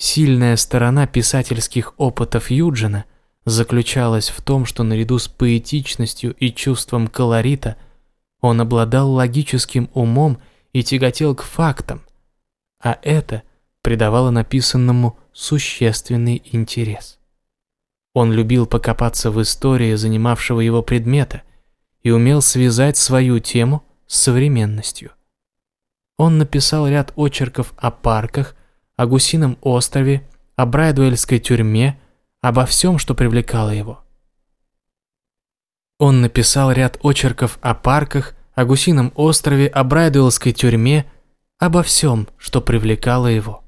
Сильная сторона писательских опытов Юджина заключалась в том, что наряду с поэтичностью и чувством колорита он обладал логическим умом и тяготел к фактам, а это придавало написанному существенный интерес. Он любил покопаться в истории занимавшего его предмета и умел связать свою тему с современностью. Он написал ряд очерков о парках, о Гусином острове, о Брайдуэльской тюрьме, обо всем, что привлекало его. Он написал ряд очерков о парках, о Гусином острове, о Брайдуэльской тюрьме, обо всем, что привлекало его.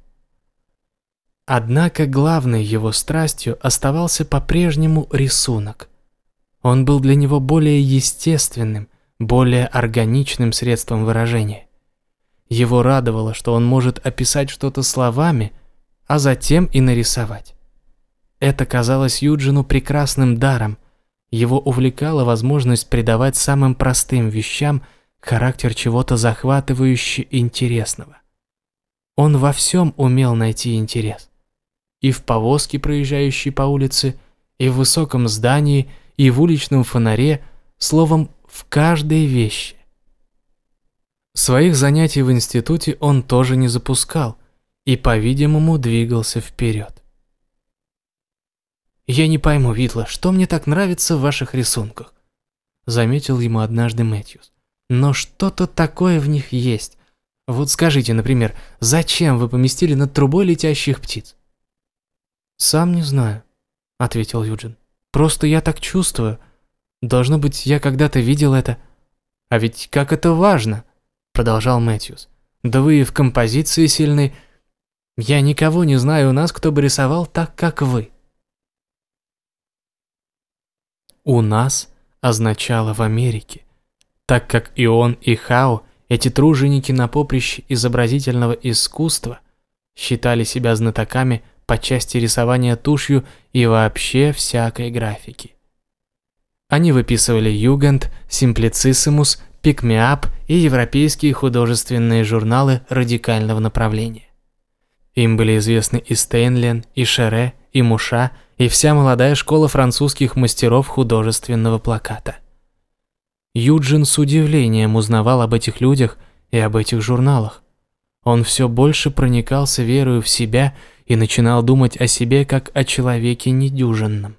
Однако главной его страстью оставался по-прежнему рисунок. Он был для него более естественным, более органичным средством выражения. Его радовало, что он может описать что-то словами, а затем и нарисовать. Это казалось Юджину прекрасным даром. Его увлекала возможность придавать самым простым вещам характер чего-то захватывающе интересного. Он во всем умел найти интерес. И в повозке, проезжающей по улице, и в высоком здании, и в уличном фонаре, словом, в каждой вещи. Своих занятий в институте он тоже не запускал и, по-видимому, двигался вперед. «Я не пойму, Витла, что мне так нравится в ваших рисунках?» Заметил ему однажды Мэтьюс. «Но что-то такое в них есть. Вот скажите, например, зачем вы поместили над трубой летящих птиц?» «Сам не знаю», — ответил Юджин. «Просто я так чувствую. Должно быть, я когда-то видел это. А ведь как это важно!» Продолжал Мэтьюс. «Да вы и в композиции сильны. Я никого не знаю у нас, кто бы рисовал так, как вы». «У нас» означало в Америке, так как и он, и Хао, эти труженики на поприще изобразительного искусства, считали себя знатоками по части рисования тушью и вообще всякой графики. Они выписывали югент, симплицисимус Пикмеап и европейские художественные журналы радикального направления. Им были известны и Стейнлен, и Шере, и Муша, и вся молодая школа французских мастеров художественного плаката. Юджин с удивлением узнавал об этих людях и об этих журналах. Он все больше проникался верою в себя и начинал думать о себе как о человеке недюжинном.